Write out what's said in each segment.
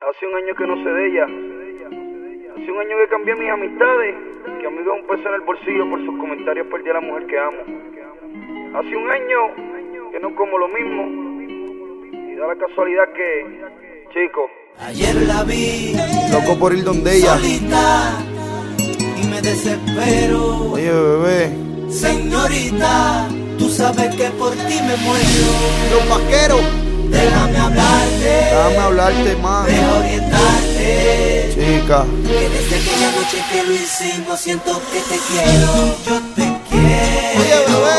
Hace un año que no sé de ella. Hace un año que cambié mis amistades. Que a mí un peso en el bolsillo por sus comentarios perdí a la mujer que amo. Hace un año que no como lo mismo. Y da la casualidad que, chico. Ayer la vi. Loco por ir donde ella. Solita. Y me desespero. Oye, bebé. Señorita, tú sabes que por ti me muero. Los vaqueros. Déjame hablarte. Déjame hablarte más. Deja orientarte. Chica. Que desde aquella noche que lo hicimos siento que te quiero. Yo te quiero. Oye, bebé.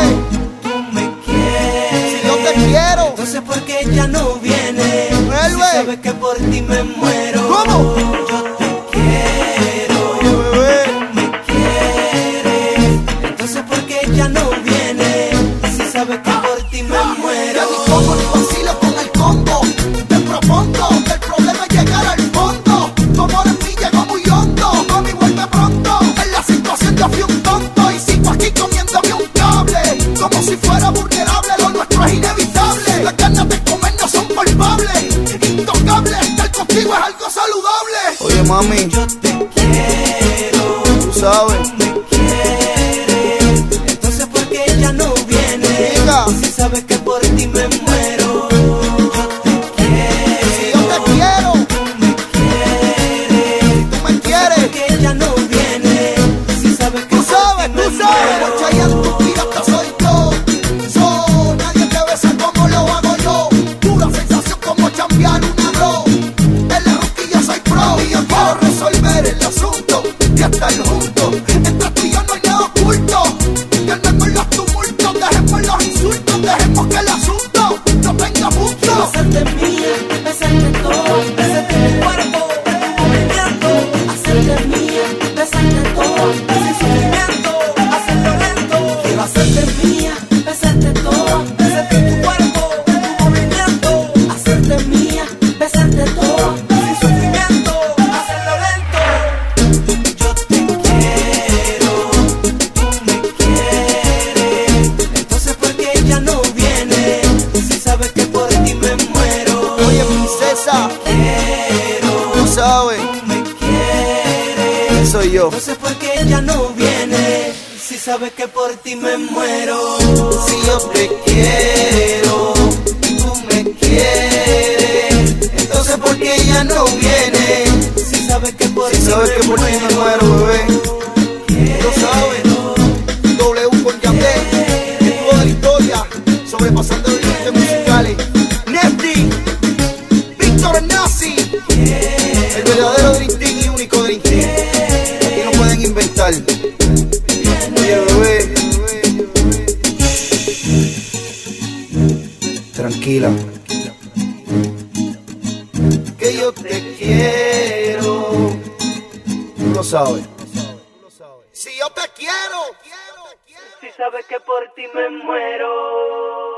Tú me quieres. Si yo te quiero. Entonces, ¿por qué ella no viene? Vuelve. Si sabes que por ti me muero. ¿Cómo? Yo te quiero. Oye, bebé. me quieres. Entonces, ¿por qué ella no que el problema es llegar al fondo. Tu amor en mí llegó muy hondo. Mami, vuelve pronto. En la situación yo fui un tonto. Y sigo aquí comiéndome un cable. Como si fuera vulnerable. Lo nuestro es inevitable. Las ganas de comer no son culpables. Intocable. Estar contigo es algo saludable. Oye, mami. Yo sabes. tú me quieres. ¿Quién soy yo? Entonces, ¿por qué ella no viene? Si sabes que por ti me muero. Si yo te quiero. tú me quieres. Entonces, ¿por qué ella no viene? Si sabes que por Si ti sabes que me por ti me muero, bebé. Lo sabes. Inventar. Oye, bebé. Tranquila. Que yo te quiero. Tú lo sabes. Si yo te quiero. Si sabes que por ti me muero.